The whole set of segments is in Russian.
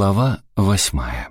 Глава восьмая.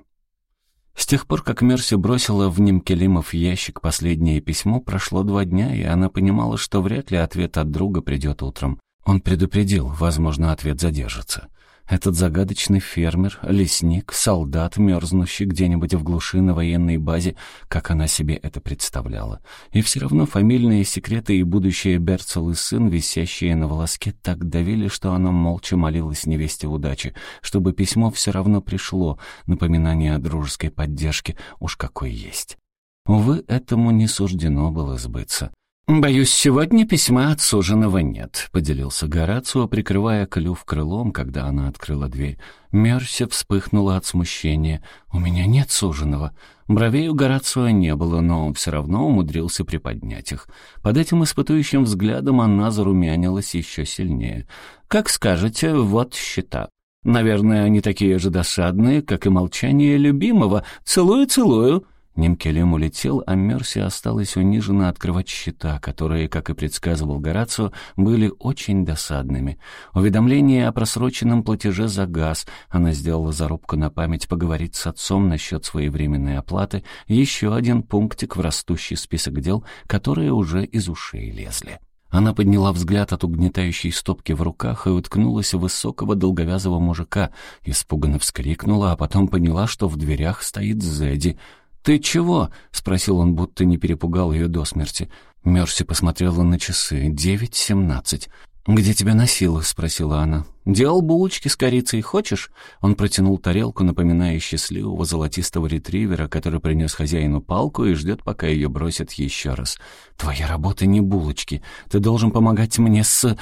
С тех пор, как Мерси бросила в Немкелимов ящик последнее письмо, прошло два дня, и она понимала, что вряд ли ответ от друга придет утром. Он предупредил, возможно, ответ задержится. Этот загадочный фермер, лесник, солдат, мерзнущий где-нибудь в глуши на военной базе, как она себе это представляла. И все равно фамильные секреты и будущее Берцел и сын, висящие на волоске, так давили, что она молча молилась невесте удачи, чтобы письмо все равно пришло, напоминание о дружеской поддержке, уж какой есть. Увы, этому не суждено было сбыться. «Боюсь, сегодня письма от суженого нет», — поделился Горацио, прикрывая клюв крылом, когда она открыла дверь. Мерси вспыхнула от смущения. «У меня нет суженого». Бровей у Горацио не было, но он все равно умудрился приподнять их. Под этим испытующим взглядом она зарумянилась еще сильнее. «Как скажете, вот счета. Наверное, они такие же досадные, как и молчание любимого. Целую-целую». Немкелем улетел, а Мерси осталась унижена открывать счета, которые, как и предсказывал Горацио, были очень досадными. Уведомление о просроченном платеже за газ. Она сделала зарубку на память поговорить с отцом насчет своевременной оплаты. Еще один пунктик в растущий список дел, которые уже из ушей лезли. Она подняла взгляд от угнетающей стопки в руках и уткнулась в высокого долговязого мужика, испуганно вскрикнула, а потом поняла, что в дверях стоит Зэдди — «Ты чего?» — спросил он, будто не перепугал ее до смерти. Мерси посмотрела на часы. «Девять семнадцать». «Где тебя носило?» — спросила она. «Делал булочки с корицей. Хочешь?» Он протянул тарелку, напоминающую счастливого золотистого ретривера, который принес хозяину палку и ждет, пока ее бросят еще раз. «Твоя работа не булочки. Ты должен помогать мне с...»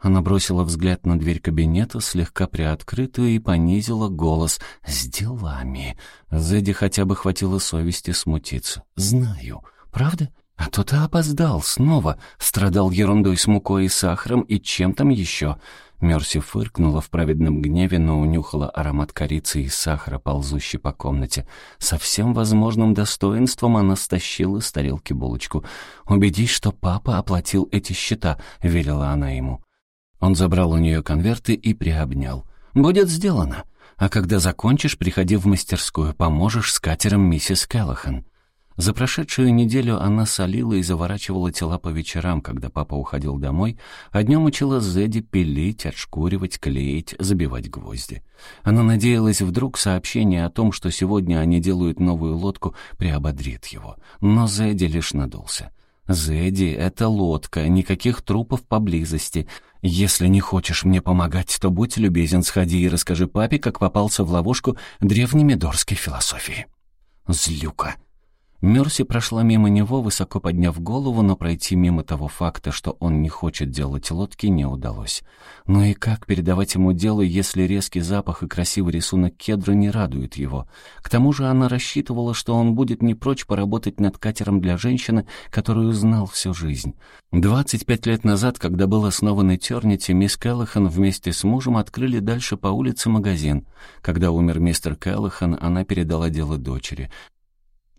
Она бросила взгляд на дверь кабинета, слегка приоткрытую, и понизила голос. «С делами». Зэдди хотя бы хватило совести смутиться. «Знаю. Правда? А то ты опоздал снова. Страдал ерундой с мукой и сахаром и чем там еще». Мерси фыркнула в праведном гневе, но унюхала аромат корицы и сахара, ползущий по комнате. Со всем возможным достоинством она стащила с тарелки булочку. «Убедись, что папа оплатил эти счета», — велела она ему. Он забрал у нее конверты и приобнял. «Будет сделано. А когда закончишь, приходи в мастерскую, поможешь с катером миссис Келлахан». За прошедшую неделю она солила и заворачивала тела по вечерам, когда папа уходил домой, а днем учила Зэдди пилить, отшкуривать, клеить, забивать гвозди. Она надеялась, вдруг сообщение о том, что сегодня они делают новую лодку, приободрит его. Но Зэдди лишь надулся. «Зэдди, это лодка, никаких трупов поблизости. Если не хочешь мне помогать, то будь любезен, сходи и расскажи папе, как попался в ловушку древней медорской философии». «Злюка», Мерси прошла мимо него, высоко подняв голову, но пройти мимо того факта, что он не хочет делать лодки, не удалось. Ну и как передавать ему дело, если резкий запах и красивый рисунок кедра не радуют его? К тому же она рассчитывала, что он будет не прочь поработать над катером для женщины, которую знал всю жизнь. Двадцать пять лет назад, когда был основан Этернити, мисс Келлахан вместе с мужем открыли дальше по улице магазин. Когда умер мистер Келлахан, она передала дело дочери.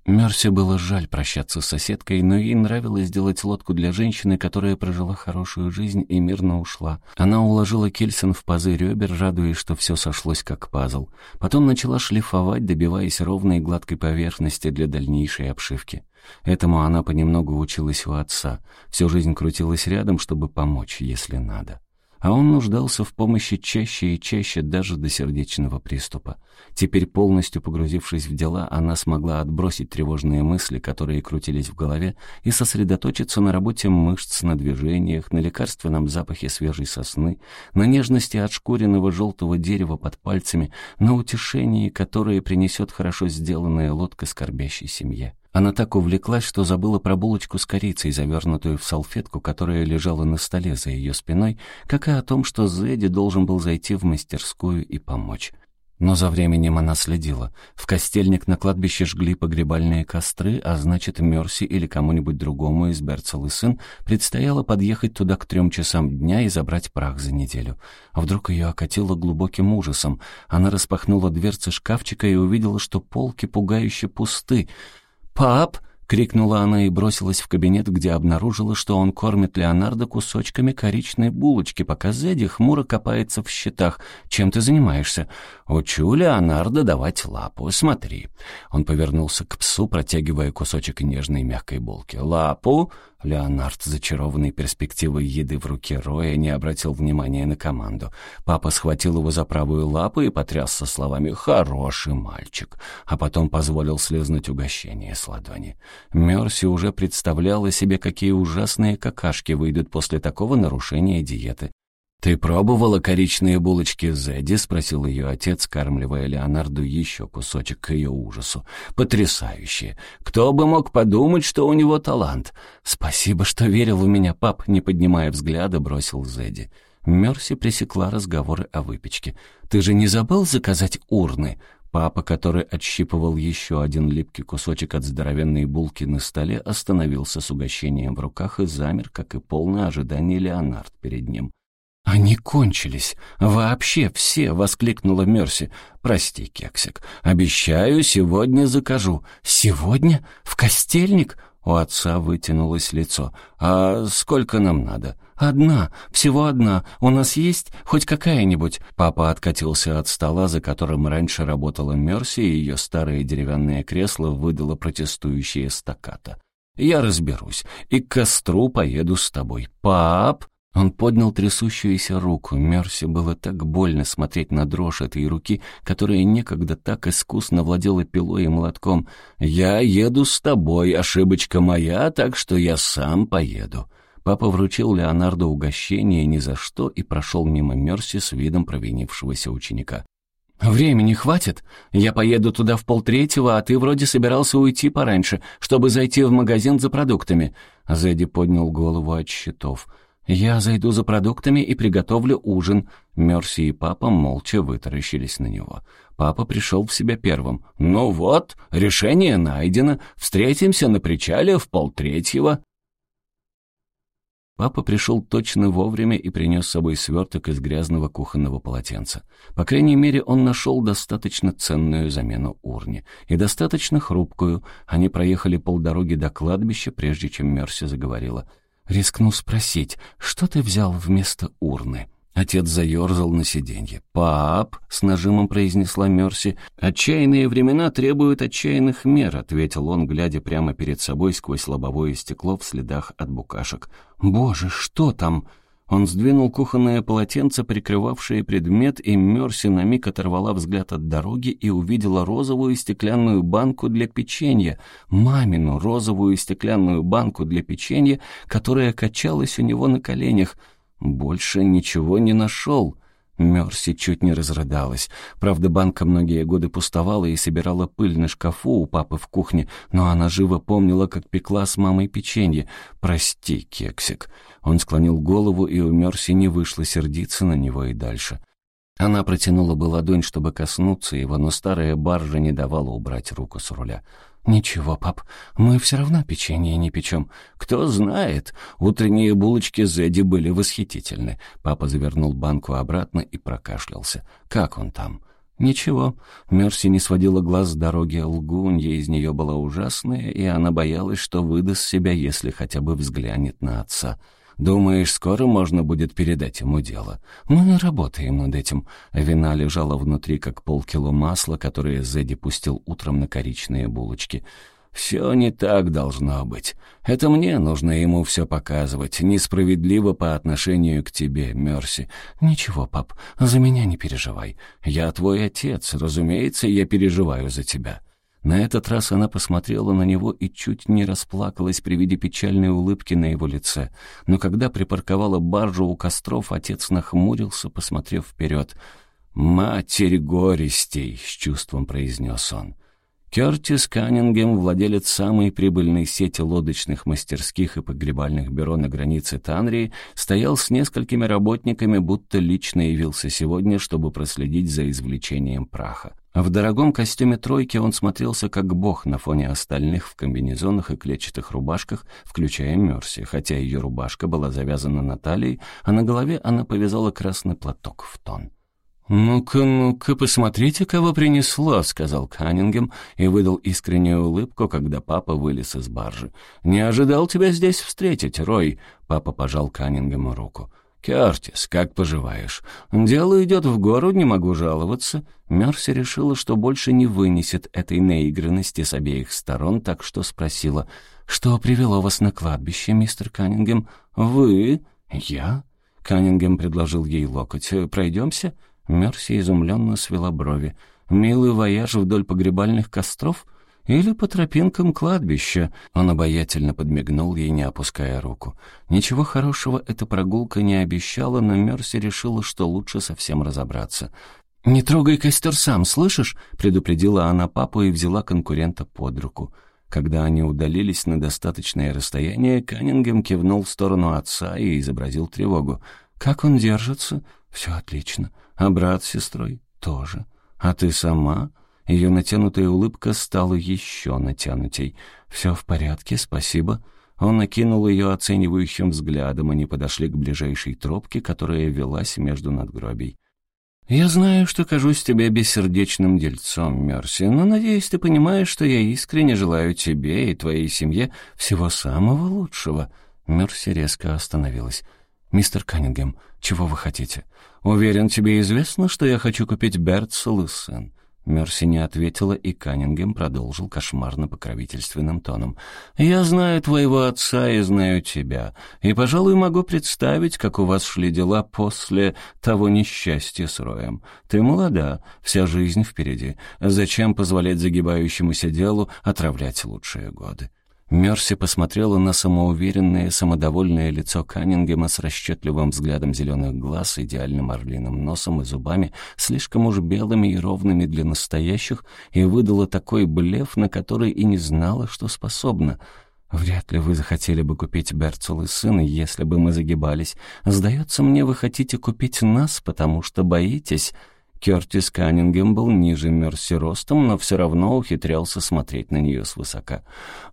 Мерси было жаль прощаться с соседкой, но ей нравилось делать лодку для женщины, которая прожила хорошую жизнь и мирно ушла. Она уложила Кельсон в пазы ребер, радуясь, что все сошлось как пазл. Потом начала шлифовать, добиваясь ровной и гладкой поверхности для дальнейшей обшивки. Этому она понемногу училась у отца. Всю жизнь крутилась рядом, чтобы помочь, если надо а он нуждался в помощи чаще и чаще даже до сердечного приступа. Теперь, полностью погрузившись в дела, она смогла отбросить тревожные мысли, которые крутились в голове, и сосредоточиться на работе мышц, на движениях, на лекарственном запахе свежей сосны, на нежности отшкуренного желтого дерева под пальцами, на утешении, которое принесет хорошо сделанная лодка скорбящей семье. Она так увлеклась, что забыла про булочку с корицей, завернутую в салфетку, которая лежала на столе за ее спиной, как и о том, что Зэдди должен был зайти в мастерскую и помочь. Но за временем она следила. В костельник на кладбище жгли погребальные костры, а значит, Мерси или кому-нибудь другому из Берцел и сын предстояло подъехать туда к трем часам дня и забрать прах за неделю. А вдруг ее окатило глубоким ужасом. Она распахнула дверцы шкафчика и увидела, что полки пугающе пусты — «Пап!» — крикнула она и бросилась в кабинет, где обнаружила, что он кормит Леонардо кусочками коричной булочки, пока Зедди хмуро копается в счетах. «Чем ты занимаешься?» «Учу Леонардо давать лапу. Смотри». Он повернулся к псу, протягивая кусочек нежной мягкой булки. «Лапу?» Леонард, зачарованный перспективой еды в руке Роя, не обратил внимания на команду. Папа схватил его за правую лапу и потряс со словами «Хороший мальчик», а потом позволил слезнуть угощение с ладони. Мерси уже представляла себе, какие ужасные какашки выйдут после такого нарушения диеты. «Ты пробовала коричные булочки Зедди?» — спросил ее отец, кормливая Леонарду еще кусочек к ее ужасу. «Потрясающе! Кто бы мог подумать, что у него талант?» «Спасибо, что верил в меня, пап», — не поднимая взгляда, бросил Зедди. Мерси пресекла разговоры о выпечке. «Ты же не забыл заказать урны?» Папа, который отщипывал еще один липкий кусочек от здоровенной булки на столе, остановился с угощением в руках и замер, как и полное ожидание Леонард перед ним. «Они кончились. Вообще все!» — воскликнула Мерси. «Прости, Кексик. Обещаю, сегодня закажу». «Сегодня? В костельник?» У отца вытянулось лицо. «А сколько нам надо?» «Одна. Всего одна. У нас есть хоть какая-нибудь?» Папа откатился от стола, за которым раньше работала Мерси, и ее старое деревянное кресло выдало протестующее стаката. «Я разберусь. И к костру поеду с тобой. Пап!» Он поднял трясущуюся руку. Мерси было так больно смотреть на дрожь этой руки, которая некогда так искусно владела пилой и молотком. «Я еду с тобой, ошибочка моя, так что я сам поеду». Папа вручил Леонарду угощение ни за что и прошел мимо Мерси с видом провинившегося ученика. «Времени хватит? Я поеду туда в полтретьего, а ты вроде собирался уйти пораньше, чтобы зайти в магазин за продуктами». Зэдди поднял голову от счетов. «Я зайду за продуктами и приготовлю ужин». Мерси и папа молча вытаращились на него. Папа пришел в себя первым. «Ну вот, решение найдено. Встретимся на причале в полтретьего». Папа пришел точно вовремя и принес с собой сверток из грязного кухонного полотенца. По крайней мере, он нашел достаточно ценную замену урне. И достаточно хрупкую. Они проехали полдороги до кладбища, прежде чем Мерси заговорила. Рискну спросить, что ты взял вместо урны?» Отец заерзал на сиденье. «Пап», — с нажимом произнесла Мерси, — «отчаянные времена требуют отчаянных мер», — ответил он, глядя прямо перед собой сквозь лобовое стекло в следах от букашек. «Боже, что там?» Он сдвинул кухонное полотенце, прикрывавшее предмет, и Мерси на миг оторвала взгляд от дороги и увидела розовую стеклянную банку для печенья, мамину розовую стеклянную банку для печенья, которая качалась у него на коленях. Больше ничего не нашел. Мерси чуть не разрыдалась. Правда, банка многие годы пустовала и собирала пыль на шкафу у папы в кухне, но она живо помнила, как пекла с мамой печенье. «Прости, кексик». Он склонил голову, и у Мерси не вышло сердиться на него и дальше. Она протянула бы ладонь, чтобы коснуться его, но старая баржа не давала убрать руку с руля. «Ничего, пап, мы все равно печенье не печем. Кто знает, утренние булочки Зедди были восхитительны». Папа завернул банку обратно и прокашлялся. «Как он там?» «Ничего». Мерси не сводила глаз с дороги лгунья, из нее была ужасная, и она боялась, что выдаст себя, если хотя бы взглянет на отца. Думаешь, скоро можно будет передать ему дело? Мы работаем над этим. Вина лежала внутри, как полкило масла, которое Зедди пустил утром на коричные булочки. «Все не так должно быть. Это мне нужно ему все показывать. Несправедливо по отношению к тебе, Мерси. Ничего, пап, за меня не переживай. Я твой отец, разумеется, я переживаю за тебя». На этот раз она посмотрела на него и чуть не расплакалась при виде печальной улыбки на его лице. Но когда припарковала баржу у костров, отец нахмурился, посмотрев вперед. «Матерь горестей!» — с чувством произнес он. Кертис Каннингем, владелец самой прибыльной сети лодочных мастерских и погребальных бюро на границе Танрии, стоял с несколькими работниками, будто лично явился сегодня, чтобы проследить за извлечением праха. В дорогом костюме тройки он смотрелся как бог на фоне остальных в комбинезонах и клетчатых рубашках, включая Мерси, хотя ее рубашка была завязана на талии, а на голове она повязала красный платок в тон. «Ну-ка, ну-ка, посмотрите, кого принесло», — сказал Каннингем и выдал искреннюю улыбку, когда папа вылез из баржи. «Не ожидал тебя здесь встретить, Рой», — папа пожал Каннингему руку. «Кертис, как поживаешь? Дело идет в гору, не могу жаловаться». Мерси решила, что больше не вынесет этой наигранности с обеих сторон, так что спросила, «Что привело вас на кладбище, мистер Каннингем?» «Вы?» «Я?» Каннингем предложил ей локоть. «Пройдемся?» Мерси изумленно свела брови. «Милый вояж вдоль погребальных костров? Или по тропинкам кладбища?» Он обаятельно подмигнул ей, не опуская руку. Ничего хорошего эта прогулка не обещала, но Мерси решила, что лучше совсем разобраться. «Не трогай костер сам, слышишь?» — предупредила она папу и взяла конкурента под руку. Когда они удалились на достаточное расстояние, Каннингем кивнул в сторону отца и изобразил тревогу. «Как он держится?» «Все отлично. А брат с сестрой тоже. А ты сама?» Ее натянутая улыбка стала еще натянутей. «Все в порядке, спасибо». Он накинул ее оценивающим взглядом, они подошли к ближайшей тропке, которая велась между надгробий. «Я знаю, что кажусь тебе бессердечным дельцом, Мерси, но надеюсь, ты понимаешь, что я искренне желаю тебе и твоей семье всего самого лучшего». Мерси резко остановилась. «Мистер Каннингем, чего вы хотите? Уверен, тебе известно, что я хочу купить Берцел и сын». Мерси не ответила, и Каннингем продолжил кошмарно-покровительственным тоном. «Я знаю твоего отца и знаю тебя, и, пожалуй, могу представить, как у вас шли дела после того несчастья с Роем. Ты молода, вся жизнь впереди. Зачем позволять загибающемуся делу отравлять лучшие годы?» Мерси посмотрела на самоуверенное, самодовольное лицо Каннингема с расчетливым взглядом зеленых глаз, идеальным орлиным носом и зубами, слишком уж белыми и ровными для настоящих, и выдала такой блеф, на который и не знала, что способна. «Вряд ли вы захотели бы купить Берцел и сына, если бы мы загибались. Сдается мне, вы хотите купить нас, потому что боитесь...» Кертис Каннингем был ниже Мерси ростом, но все равно ухитрялся смотреть на нее свысока.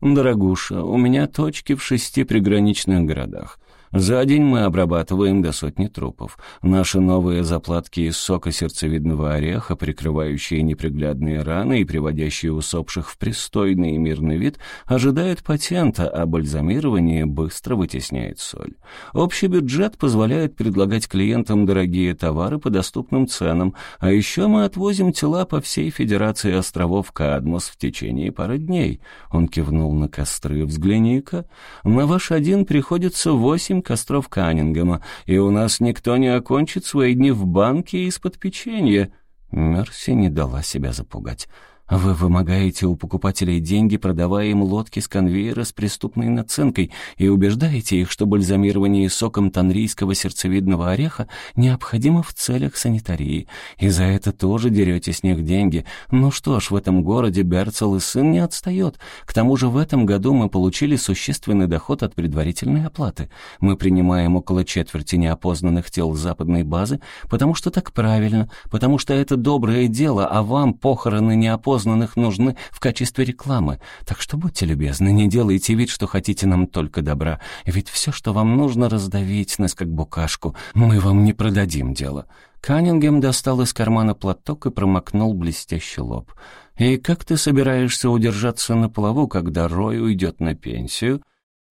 «Дорогуша, у меня точки в шести приграничных городах. За день мы обрабатываем до сотни трупов. Наши новые заплатки из сока сердцевидного ореха, прикрывающие неприглядные раны и приводящие усопших в пристойный и мирный вид, ожидают патента, а бальзамирование быстро вытесняет соль. Общий бюджет позволяет предлагать клиентам дорогие товары по доступным ценам, а еще мы отвозим тела по всей Федерации островов Кадмос в течение пары дней. Он кивнул на костры. «Взгляни-ка, на ваш один приходится восемь семь костров Каннингема, и у нас никто не окончит свои дни в банке из-под печенья». Мерси не дала себя запугать. Вы вымогаете у покупателей деньги, продавая им лодки с конвейера с преступной наценкой, и убеждаете их, что бальзамирование соком танрийского сердцевидного ореха необходимо в целях санитарии. И за это тоже дерете с них деньги. Ну что ж, в этом городе Берцел и сын не отстает. К тому же в этом году мы получили существенный доход от предварительной оплаты. Мы принимаем около четверти неопознанных тел западной базы, потому что так правильно, потому что это доброе дело, а вам похороны неопознанных неопознанных нужны в качестве рекламы. Так что будьте любезны, не делайте вид, что хотите нам только добра. Ведь все, что вам нужно, раздавить нас как букашку. Мы вам не продадим дело». Каннингем достал из кармана платок и промокнул блестящий лоб. «И как ты собираешься удержаться на плаву, когда Рой уйдет на пенсию?»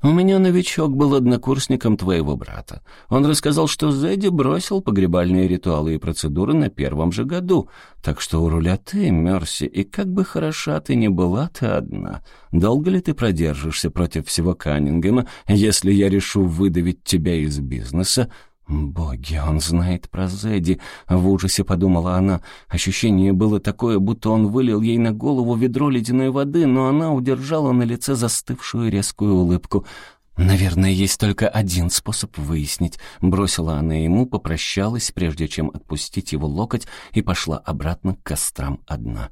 «У меня новичок был однокурсником твоего брата. Он рассказал, что Зэдди бросил погребальные ритуалы и процедуры на первом же году. Так что у руля ты, Мерси, и как бы хороша ты ни была, ты одна. Долго ли ты продержишься против всего Каннингема, если я решу выдавить тебя из бизнеса? «Боги, он знает про Зедди», — в ужасе подумала она. Ощущение было такое, будто он вылил ей на голову ведро ледяной воды, но она удержала на лице застывшую резкую улыбку. «Наверное, есть только один способ выяснить», — бросила она ему, попрощалась, прежде чем отпустить его локоть, и пошла обратно к кострам одна.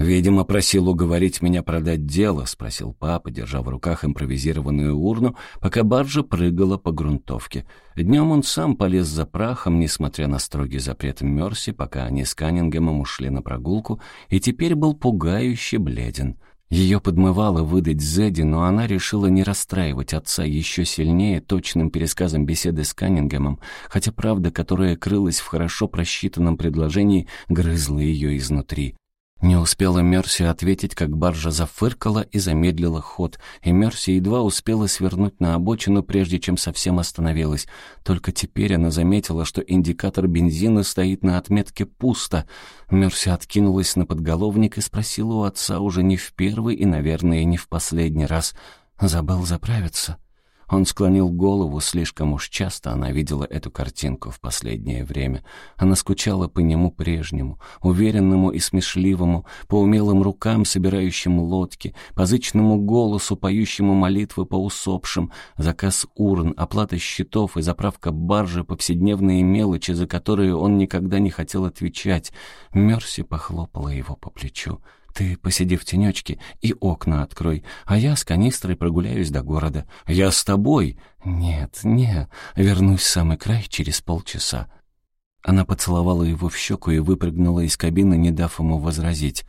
«Видимо, просил уговорить меня продать дело», — спросил папа, держа в руках импровизированную урну, пока баржа прыгала по грунтовке. Днем он сам полез за прахом, несмотря на строгий запрет Мерси, пока они с Каннингемом ушли на прогулку, и теперь был пугающе бледен. Ее подмывало выдать Зедди, но она решила не расстраивать отца еще сильнее точным пересказом беседы с Каннингемом, хотя правда, которая крылась в хорошо просчитанном предложении, грызла ее изнутри. Не успела Мерси ответить, как баржа зафыркала и замедлила ход, и Мерси едва успела свернуть на обочину, прежде чем совсем остановилась. Только теперь она заметила, что индикатор бензина стоит на отметке «пусто». Мерси откинулась на подголовник и спросила у отца уже не в первый и, наверное, не в последний раз. «Забыл заправиться?» Он склонил голову, слишком уж часто она видела эту картинку в последнее время. Она скучала по нему прежнему, уверенному и смешливому, по умелым рукам, собирающим лодки, по зычному голосу, поющему молитвы по усопшим, заказ урн, оплата счетов и заправка баржи, повседневные мелочи, за которые он никогда не хотел отвечать. Мерси похлопала его по плечу. Ты посиди в тенечке и окна открой, а я с канистрой прогуляюсь до города. Я с тобой. Нет, не, вернусь в самый край через полчаса. Она поцеловала его в щеку и выпрыгнула из кабины, не дав ему возразить.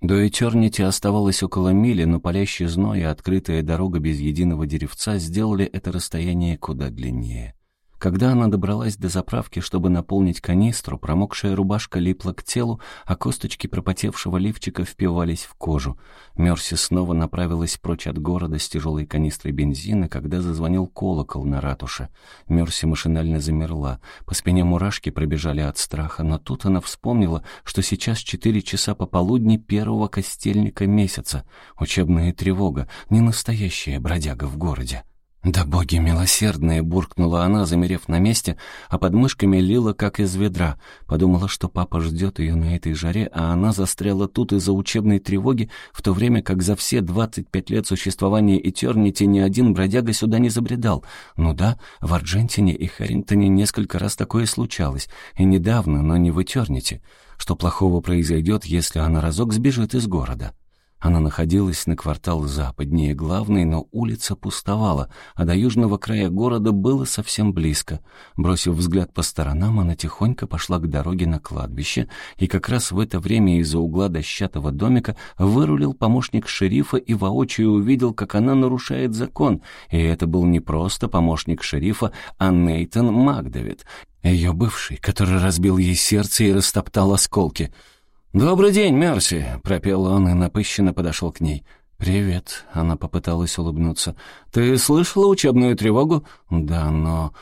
До Этернити оставалось около мили, но палящий зной и открытая дорога без единого деревца сделали это расстояние куда длиннее. Когда она добралась до заправки, чтобы наполнить канистру, промокшая рубашка липла к телу, а косточки пропотевшего лифчика впивались в кожу. Мерси снова направилась прочь от города с тяжелой канистрой бензина, когда зазвонил колокол на ратуше. Мерси машинально замерла. По спине мурашки пробежали от страха, но тут она вспомнила, что сейчас четыре часа пополудни первого костельника месяца. Учебная тревога, не настоящая бродяга в городе. «Да боги милосердные!» — буркнула она, замерев на месте, а под мышками лила, как из ведра. Подумала, что папа ждет ее на этой жаре, а она застряла тут из-за учебной тревоги, в то время как за все двадцать пять лет существования Этернити ни один бродяга сюда не забредал. Ну да, в Аргентине и Харрингтоне несколько раз такое случалось, и недавно, но не в Этернити. Что плохого произойдет, если она разок сбежит из города?» Она находилась на квартал западнее главной, но улица пустовала, а до южного края города было совсем близко. Бросив взгляд по сторонам, она тихонько пошла к дороге на кладбище, и как раз в это время из-за угла дощатого домика вырулил помощник шерифа и воочию увидел, как она нарушает закон. И это был не просто помощник шерифа, а Нейтан Макдавид, ее бывший, который разбил ей сердце и растоптал осколки — «Добрый день, Мерси!» — пропел он и напыщенно подошел к ней. «Привет», — она попыталась улыбнуться. «Ты слышала учебную тревогу?» «Да, но...»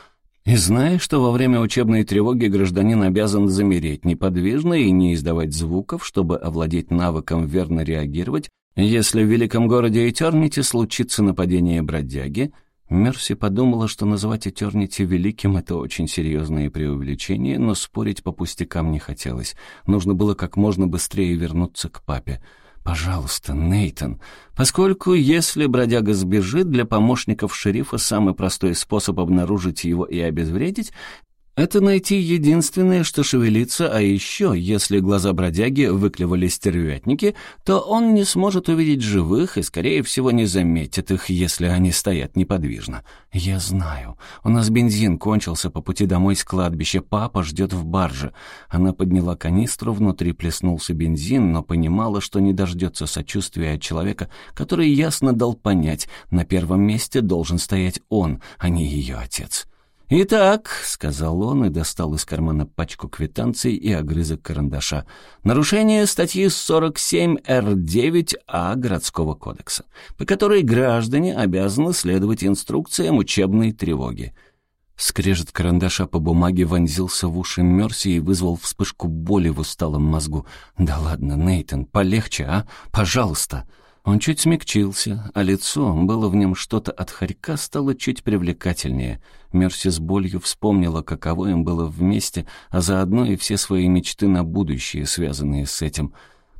«И знаешь, что во время учебной тревоги гражданин обязан замереть неподвижно и не издавать звуков, чтобы овладеть навыком верно реагировать, если в великом городе Этернити случится нападение бродяги?» Мерси подумала, что называть Этернити великим — это очень серьезное преувеличение, но спорить по пустякам не хотелось. Нужно было как можно быстрее вернуться к папе. «Пожалуйста, Нейтон, поскольку если бродяга сбежит, для помощников шерифа самый простой способ обнаружить его и обезвредить это найти единственное, что шевелится, а еще, если глаза бродяги выклевали стервятники, то он не сможет увидеть живых и, скорее всего, не заметит их, если они стоят неподвижно. Я знаю. У нас бензин кончился по пути домой с кладбища, папа ждет в барже. Она подняла канистру, внутри плеснулся бензин, но понимала, что не дождется сочувствия от человека, который ясно дал понять, на первом месте должен стоять он, а не ее отец. «Итак», — сказал он и достал из кармана пачку квитанций и огрызок карандаша, «нарушение статьи 47Р9А городского кодекса, по которой граждане обязаны следовать инструкциям учебной тревоги». Скрежет карандаша по бумаге вонзился в уши Мерси и вызвал вспышку боли в усталом мозгу. «Да ладно, Нейтан, полегче, а? Пожалуйста!» Он чуть смягчился, а лицо, было в нем что-то от хорька, стало чуть привлекательнее. Мерси с болью вспомнила, каково им было вместе, а заодно и все свои мечты на будущее, связанные с этим.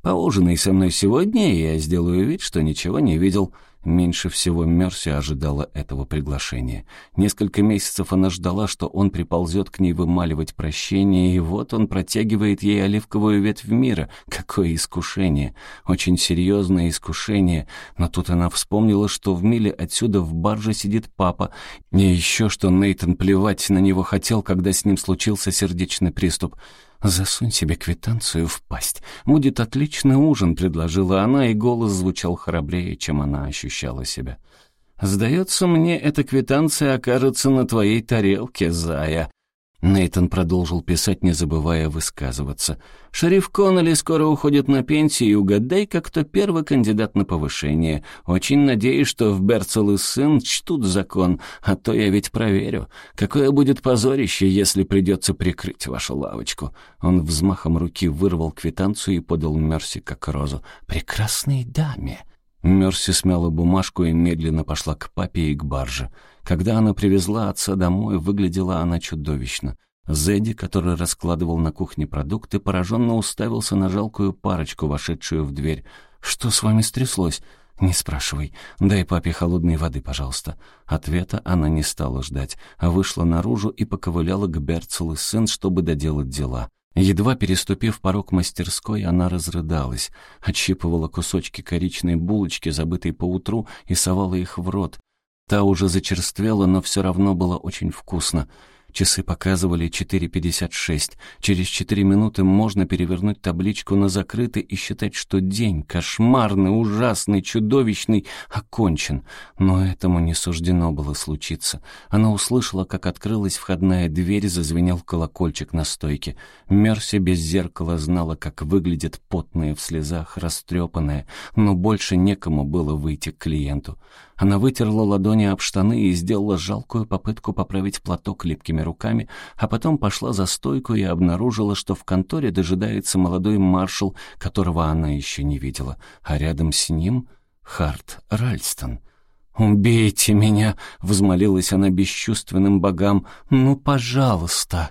«Поужинай со мной сегодня, и я сделаю вид, что ничего не видел». Меньше всего Мерси ожидала этого приглашения. Несколько месяцев она ждала, что он приползет к ней вымаливать прощение, и вот он протягивает ей оливковую ветвь мира. Какое искушение! Очень серьезное искушение. Но тут она вспомнила, что в миле отсюда в барже сидит папа, и еще что Нейтан плевать на него хотел, когда с ним случился сердечный приступ. «Засунь себе квитанцию в пасть. Будет отличный ужин», — предложила она, и голос звучал храбрее, чем она ощущала себя. «Сдается мне, эта квитанция окажется на твоей тарелке, зая», Нейтон продолжил писать, не забывая высказываться. «Шериф Коннелли скоро уходит на пенсию, и угадай-ка, кто первый кандидат на повышение. Очень надеюсь, что в Берцел и сын чтут закон, а то я ведь проверю. Какое будет позорище, если придется прикрыть вашу лавочку». Он взмахом руки вырвал квитанцию и подал Мерси как розу. «Прекрасной даме!» Мерси смяла бумажку и медленно пошла к папе и к барже. Когда она привезла отца домой, выглядела она чудовищно. Зэдди, который раскладывал на кухне продукты, пораженно уставился на жалкую парочку, вошедшую в дверь. «Что с вами стряслось?» «Не спрашивай. Дай папе холодной воды, пожалуйста». Ответа она не стала ждать, а вышла наружу и поковыляла к Берцелу сын, чтобы доделать дела. Едва переступив порог мастерской, она разрыдалась, отщипывала кусочки коричной булочки, забытой поутру, и совала их в рот. Та уже зачерствела, но все равно было очень вкусно. Часы показывали 4.56. Через 4 минуты можно перевернуть табличку на закрытый и считать, что день, кошмарный, ужасный, чудовищный, окончен. Но этому не суждено было случиться. Она услышала, как открылась входная дверь, зазвенел колокольчик на стойке. Мерси без зеркала знала, как выглядит потная в слезах, растрепанная, но больше некому было выйти к клиенту. Она вытерла ладони об штаны и сделала жалкую попытку поправить платок липкими руками, а потом пошла за стойку и обнаружила, что в конторе дожидается молодой маршал, которого она еще не видела, а рядом с ним — Харт Ральстон. «Убейте меня!» — взмолилась она бесчувственным богам. «Ну, пожалуйста!»